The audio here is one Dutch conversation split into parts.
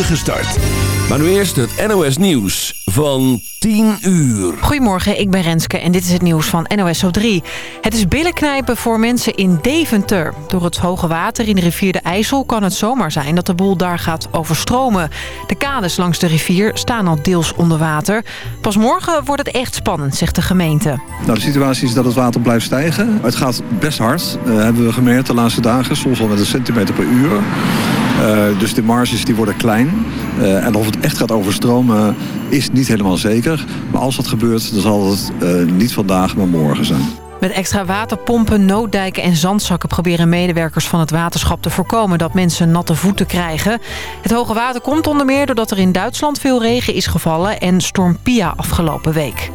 start. Maar nu eerst het NOS Nieuws van 10 uur. Goedemorgen, ik ben Renske en dit is het nieuws van NOS op 3. Het is billenknijpen voor mensen in Deventer. Door het hoge water in de rivier de IJssel kan het zomaar zijn dat de boel daar gaat overstromen. De kades langs de rivier staan al deels onder water. Pas morgen wordt het echt spannend, zegt de gemeente. Nou, de situatie is dat het water blijft stijgen. Het gaat best hard, uh, hebben we gemerkt de laatste dagen. Soms al met een centimeter per uur. Uh, dus de marges die worden klein. Uh, en of het echt gaat overstromen is niet helemaal zeker. Maar als dat gebeurt, dan zal het uh, niet vandaag, maar morgen zijn. Met extra waterpompen, nooddijken en zandzakken proberen medewerkers van het waterschap te voorkomen dat mensen natte voeten krijgen. Het hoge water komt onder meer doordat er in Duitsland veel regen is gevallen en storm Pia afgelopen week.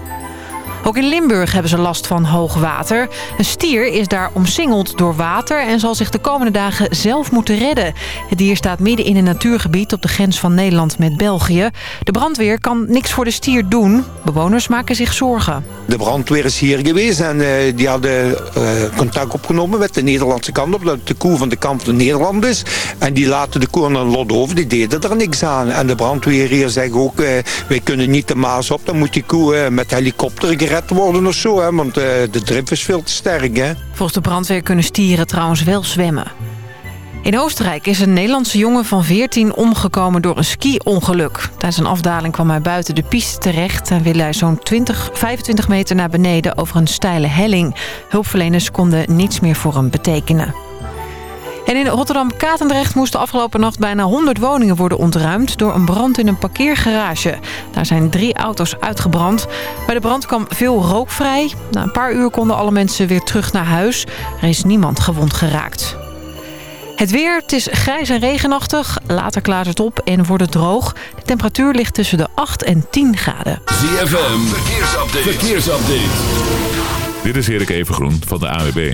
Ook in Limburg hebben ze last van hoog water. Een stier is daar omsingeld door water en zal zich de komende dagen zelf moeten redden. Het dier staat midden in een natuurgebied op de grens van Nederland met België. De brandweer kan niks voor de stier doen. Bewoners maken zich zorgen. De brandweer is hier geweest en uh, die hadden uh, contact opgenomen met de Nederlandse kant op. Dat de koe van de kant van Nederland is. En die laten de koe aan een lot over. Die deden er niks aan. En de brandweer hier zegt ook, uh, wij kunnen niet de Maas op. Dan moet die koe met helikopter gered worden of zo. Hè? Want uh, de drip is veel te sterk. Hè? Volgens de brandweer kunnen stieren trouwens wel zwemmen. In Oostenrijk is een Nederlandse jongen van 14 omgekomen door een ski-ongeluk. Tijdens een afdaling kwam hij buiten de piste terecht... en wilde hij zo'n 20, 25 meter naar beneden over een steile helling. Hulpverleners konden niets meer voor hem betekenen. En in Rotterdam-Katendrecht moesten afgelopen nacht bijna 100 woningen worden ontruimd door een brand in een parkeergarage. Daar zijn drie auto's uitgebrand. Bij de brand kwam veel rook vrij. Na een paar uur konden alle mensen weer terug naar huis. Er is niemand gewond geraakt. Het weer, het is grijs en regenachtig. Later klaart het op en wordt het droog. De temperatuur ligt tussen de 8 en 10 graden. ZFM, verkeersupdate. verkeersupdate. Dit is Erik Evengroen van de AWB.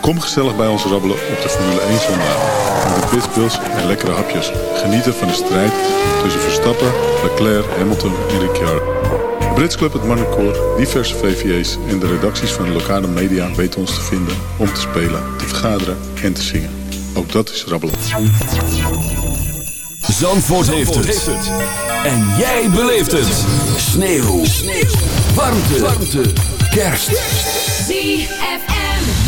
Kom gezellig bij ons rabbelen op de Formule 1 zondag. Met de pitbulls en lekkere hapjes. Genieten van de strijd tussen Verstappen, Leclerc, Hamilton en Ricciardo. De Brits Club, het Marnecoor, diverse VVA's en de redacties van de lokale media weten ons te vinden om te spelen, te vergaderen en te zingen. Ook dat is rabbelen. Zandvoort, Zandvoort heeft, het. heeft, het. En jij beleeft het. Sneeuw. Sneeuw. Warmte. Warmte. Kerst. ZFM.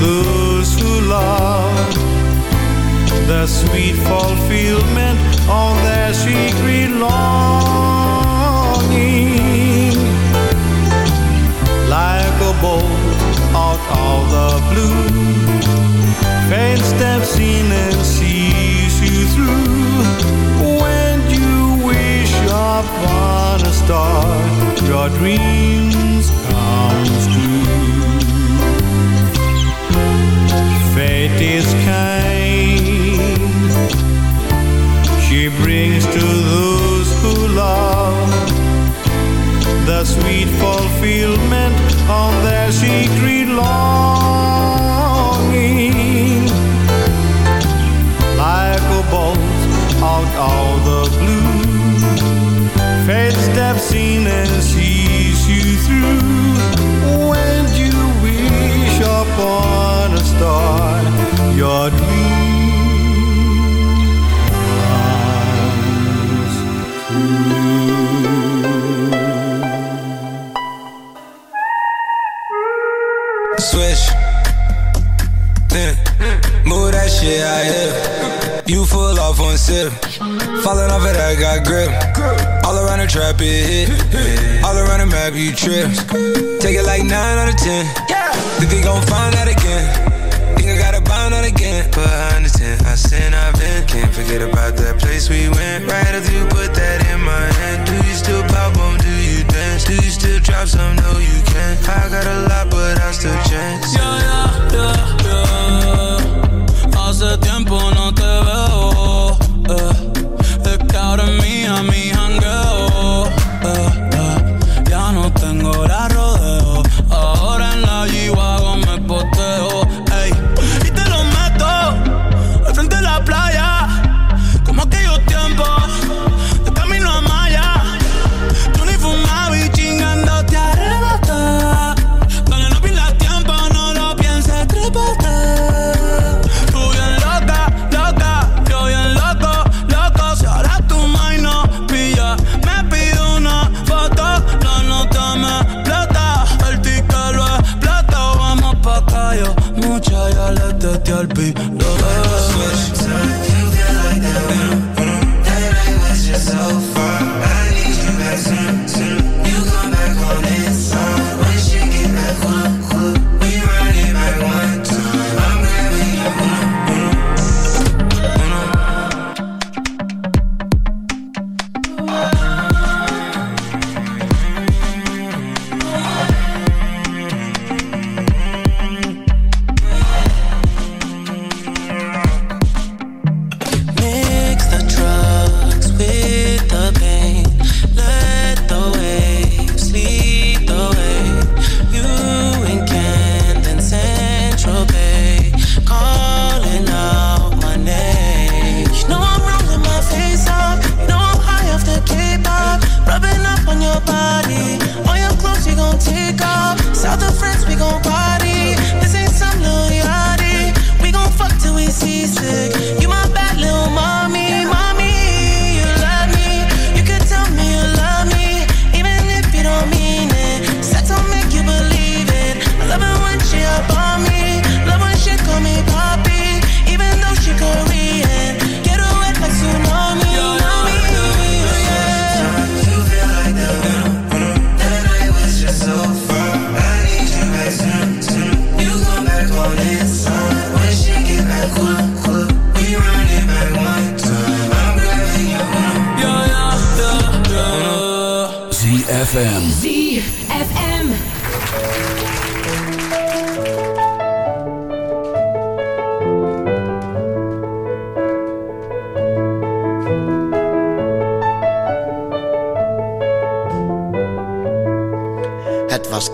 Those who love the sweet fulfillment of their secret longing. Like a bolt out of the blue, fate steps in and sees you through. When you wish upon a star, your dreams Fate is kind. She brings to those who love the sweet fulfillment of their secret longing. Like a bolt out of the blue, fate steps in and sees you through. When you wish upon a star, I got grip. All around the trap, it hit. All around the map, you trip. Take it like 9 out of 10. Think they gon' find out again. Think I gotta bind out again. But I understand, I sin, I've been. Can't forget about that place we went. Right after you put that in my hand. Do you still pop on? Do you dance? Do you still drop some? No, you can't. I got a lot, but I still chance. Ya, ya, ya, ya.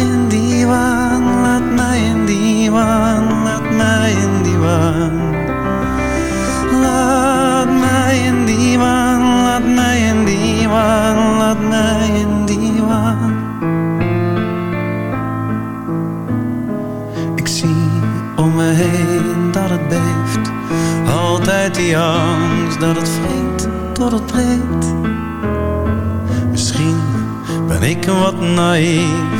In die waan, laat mij in die waan, laat mij in die waan. Laat mij in die waan, laat mij in die waan, laat mij in die waan. Ik zie om me heen dat het beeft, altijd die angst dat het vreemd tot het breekt. Misschien ben ik wat naïef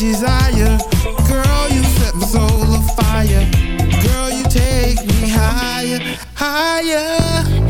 desire. Girl, you set my soul. Girl, you take me higher, higher.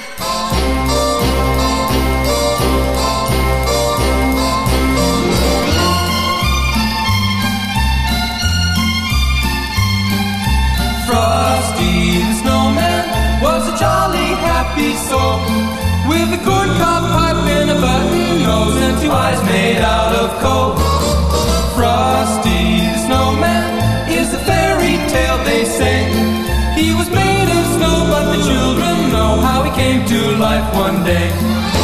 He was made of snow, but the children know how he came to life one day.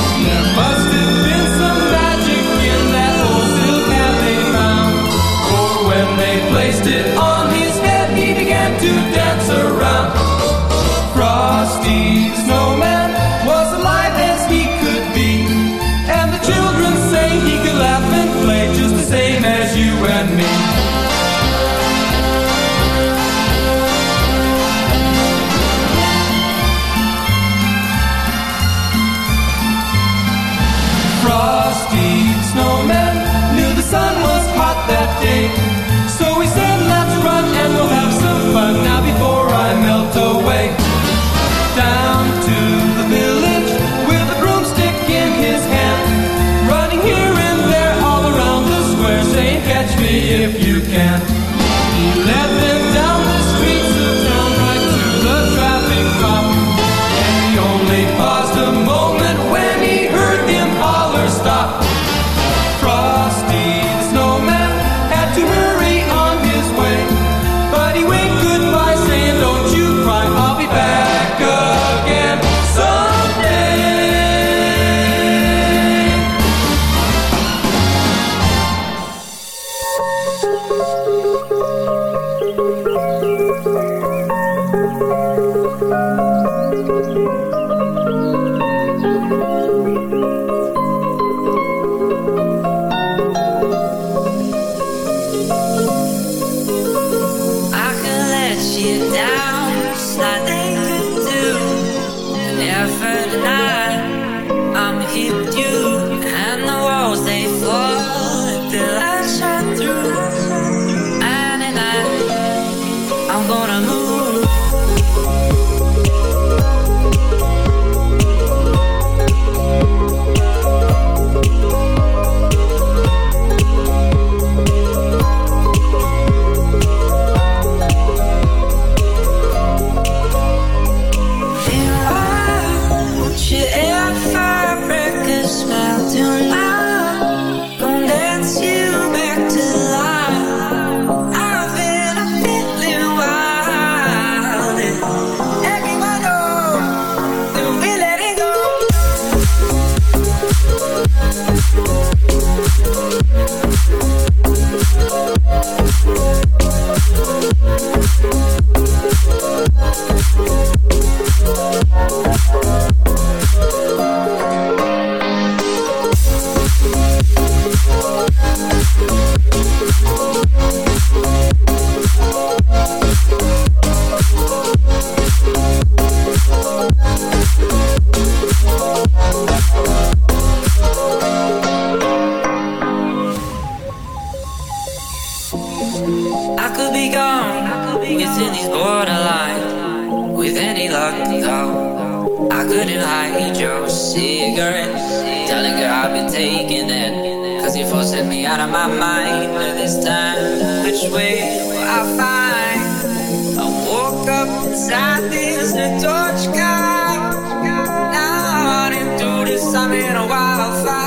you can. Thank you. I couldn't hide your cigarettes. Telling her I've been taking that. Cause you're forcing me out of my mind this time. Which way will I find? I woke up inside this torch car. Now running through this, I'm in a wildfire.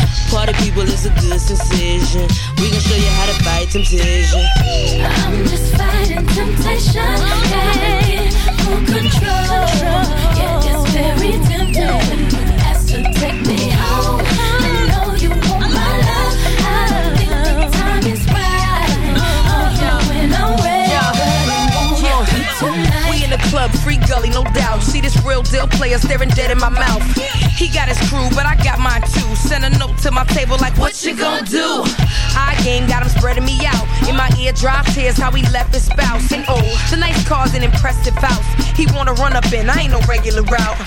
Party people is a good sensation. We gon' show you how to fight temptation. I'm just fighting temptation. Gotta control. Yeah, it's very tempting ask to take me club, free gully, no doubt. See this real deal player staring dead in my mouth. He got his crew, but I got mine too. Send a note to my table like, what you gonna do? I game got him spreading me out. In my ear, drop tears how he left his spouse. And oh, the nice car's an impressive house. He wanna run up in, I ain't no regular route.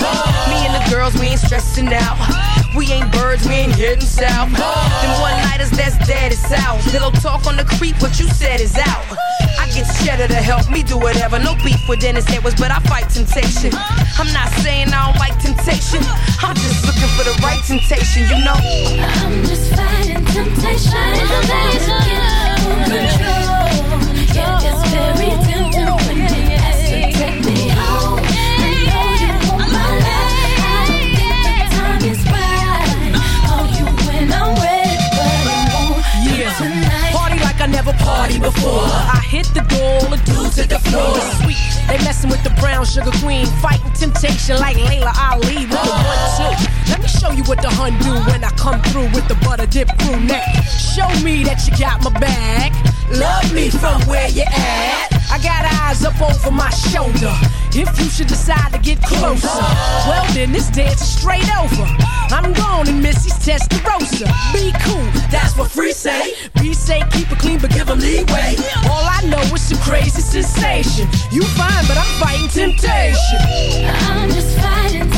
Me and the girls, we ain't stressing out. We ain't birds, we ain't heading south. Them one nighters that's dead is out. Pillow talk on the creep, what you said is out. I get cheddar to help me do whatever. No beef with Dennis Edwards, but I fight temptation. I'm not saying I don't like temptation. I'm just looking for the right temptation, you know. I'm just fighting temptation. Full control. Yeah, it's very tempting I never party before. I hit the door, the dudes hit the floor. Sweet, they messing with the brown sugar queen, fighting temptation like Layla Ali with the one two. Let me show you what the hun do when I come through with the butter dip brunette. Show me that you got my back. Love me from where you at. I got eyes up over my shoulder. If you should decide to get closer, well then this dance is straight over. I'm gone and Missy's Testarossa. Be cool, that's what free say. Be say keep it clean but give give 'em leeway. All I know is some crazy sensation. You fine, but I'm fighting temptation. I'm just fighting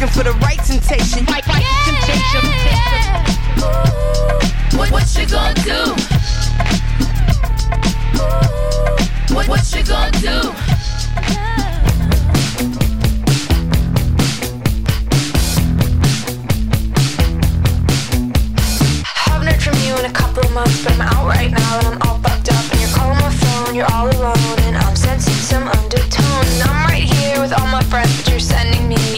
looking for the right temptation. Right, right yeah, temptation. Yeah, yeah. Ooh, what, what you gonna do? Ooh, what, what you gonna do? Haven't heard from you in a couple months, but I'm out right now and I'm all fucked up. And you're calling my phone, you're all alone, and I'm sensing some undertone. And I'm right here with all my friends, but you're sending me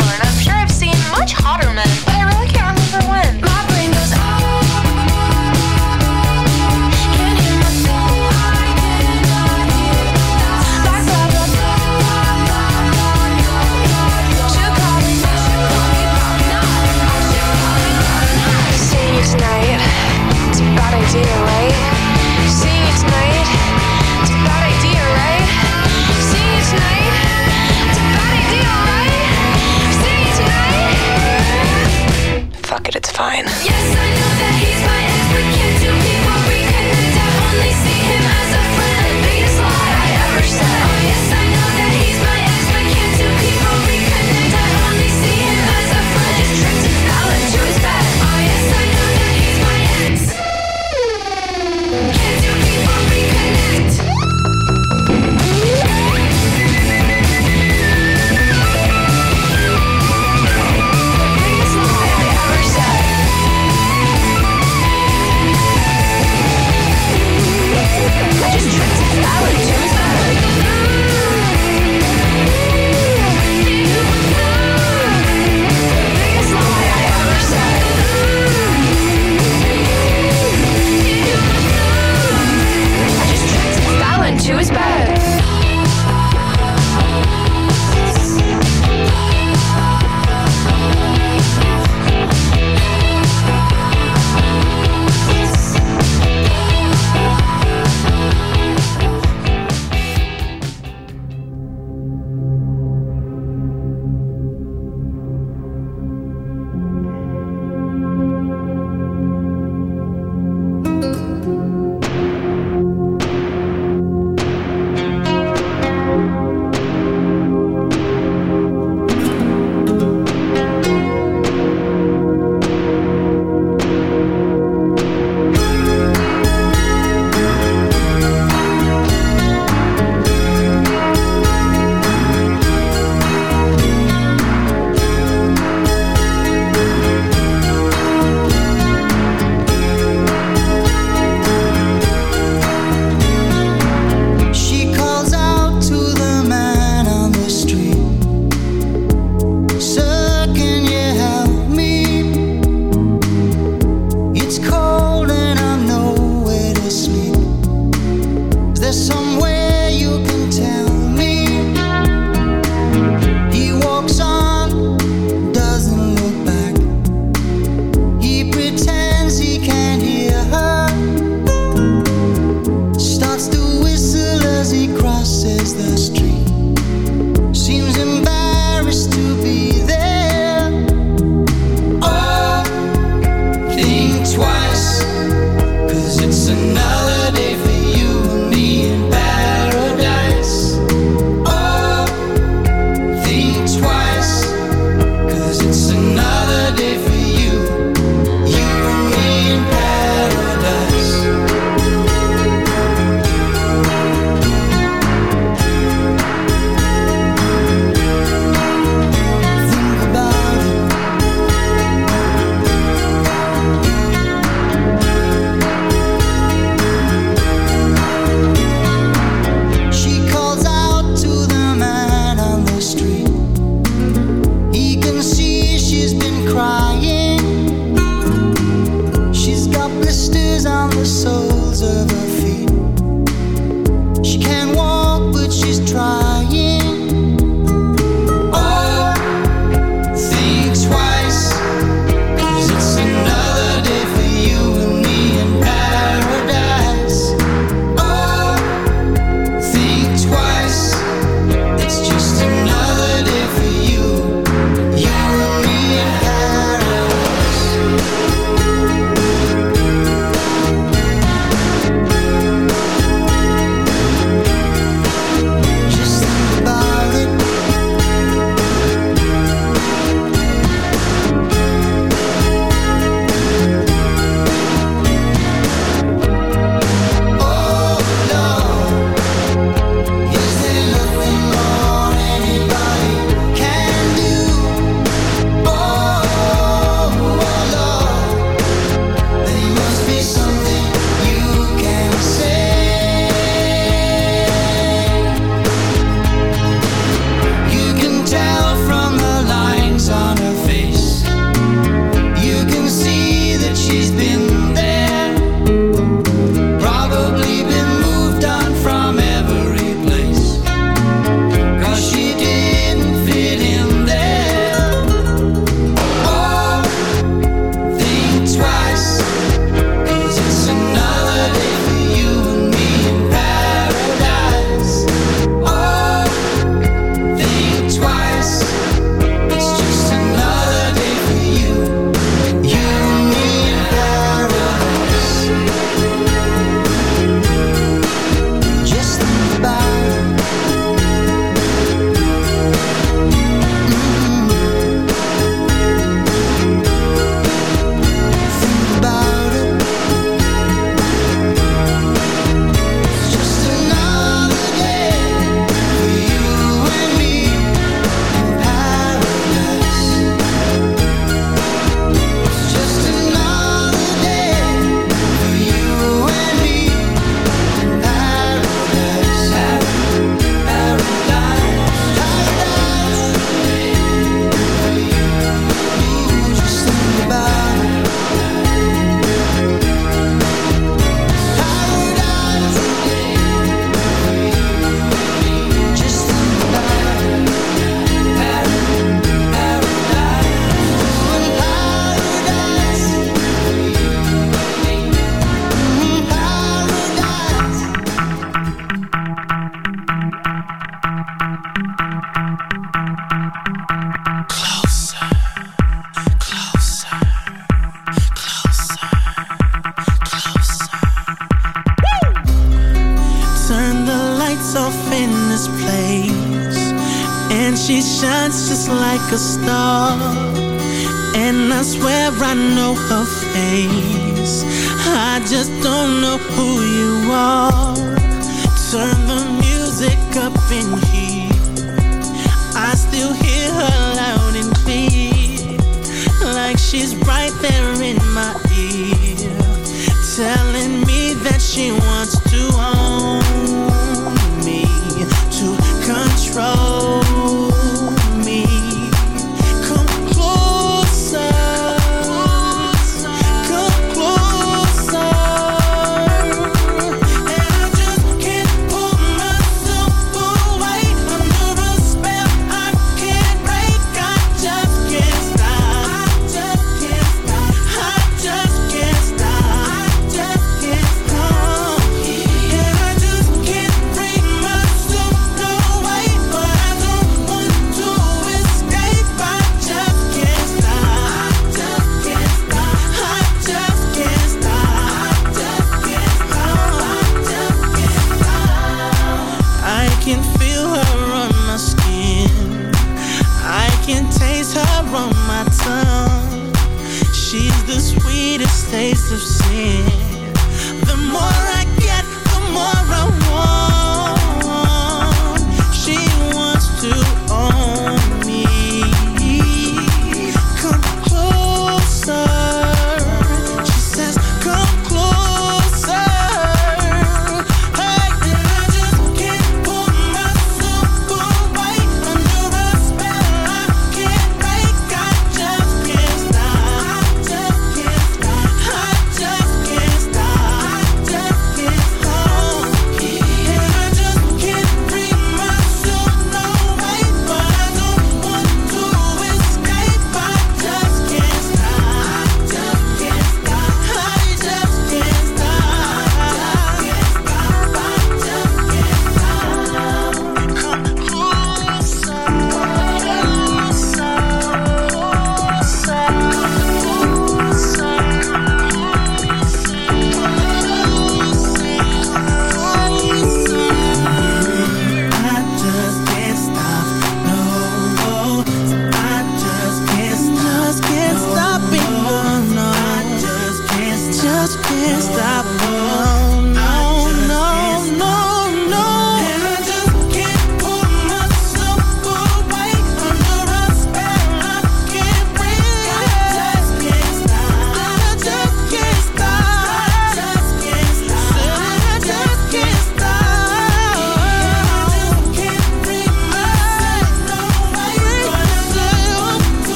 you're sweetest taste of sin.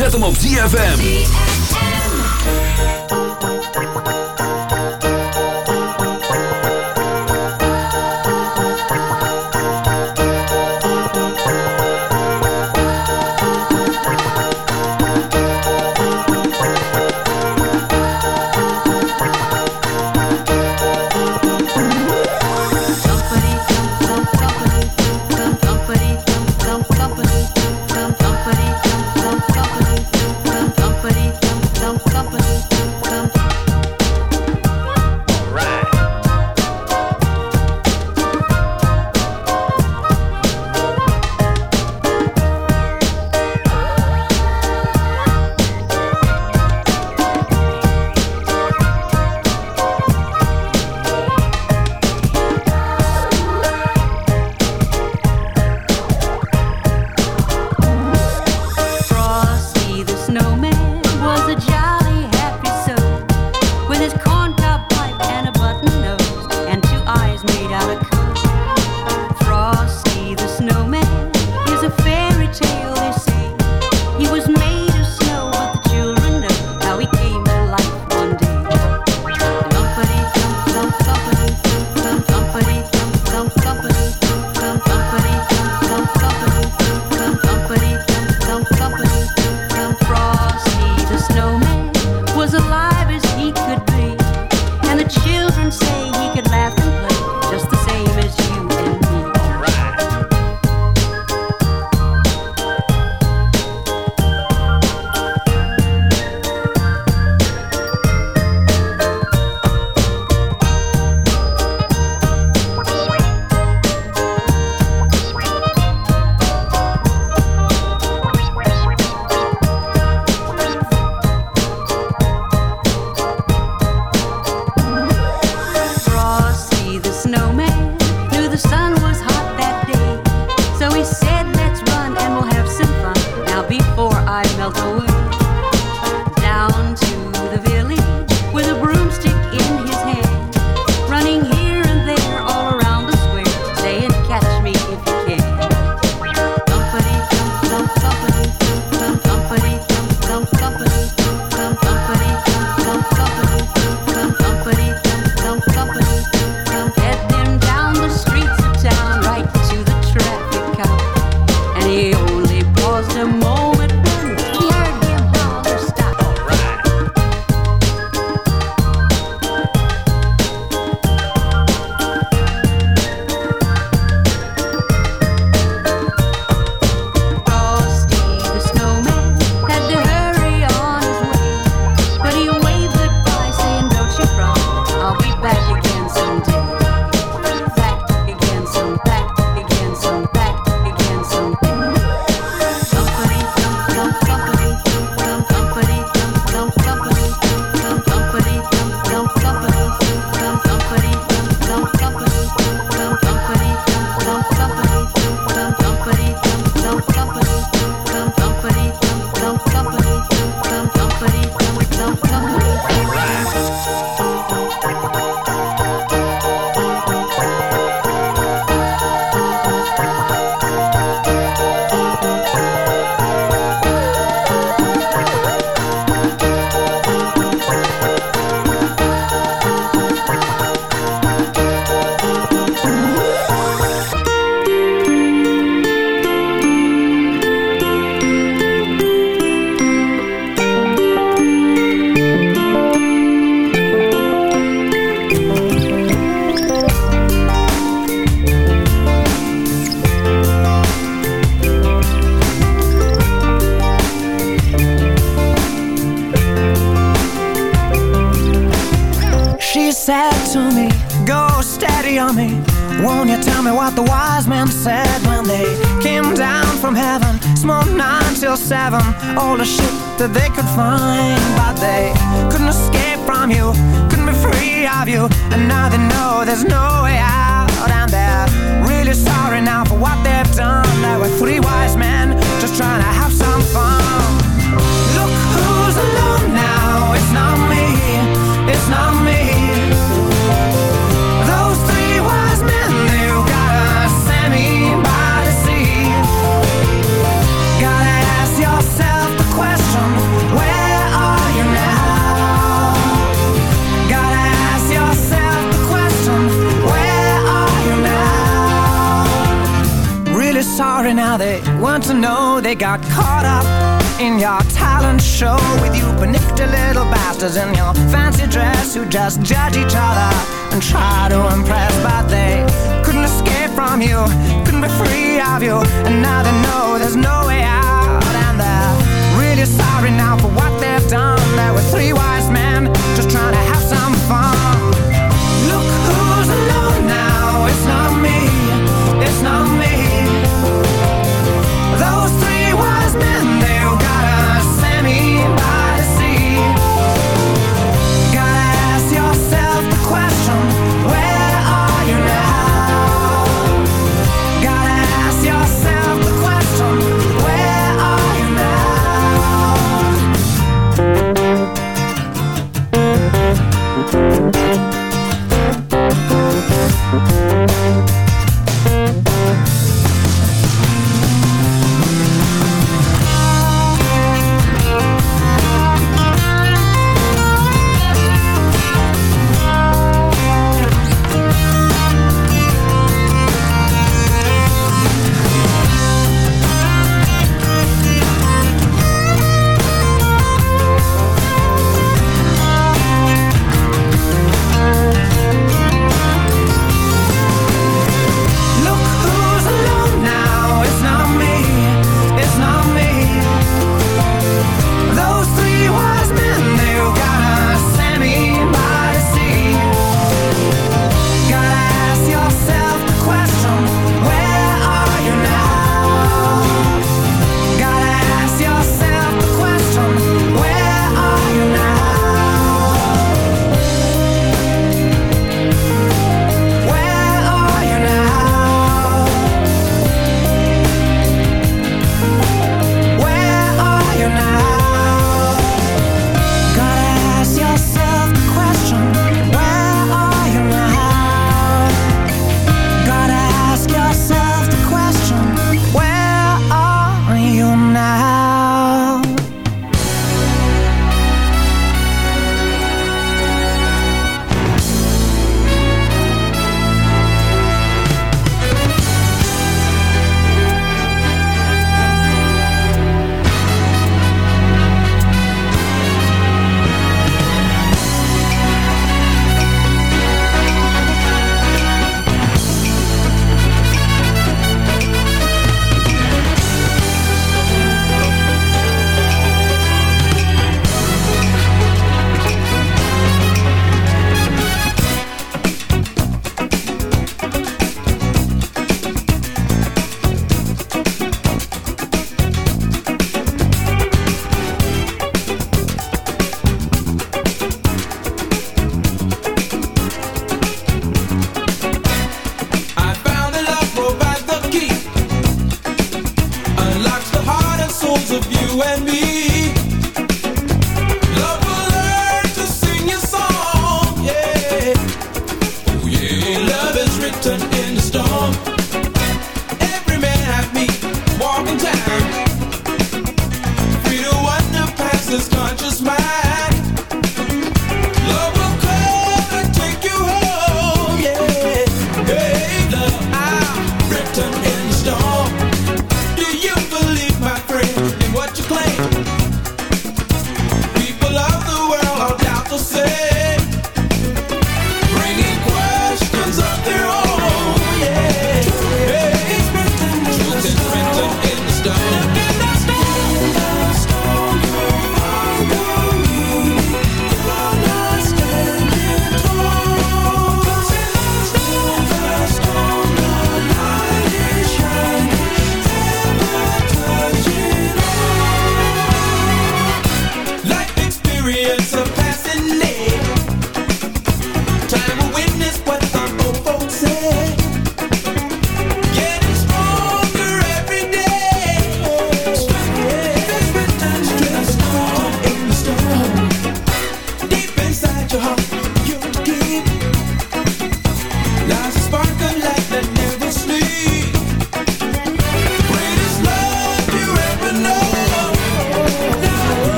Zet hem op ZFM. sorry now they want to know they got caught up in your talent show with you panicked little bastards in your fancy dress who just judge each other and try to impress but they couldn't escape from you couldn't be free of you and now they know there's no way out. And they're really sorry now for what they've done. There were three wise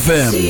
ZFM.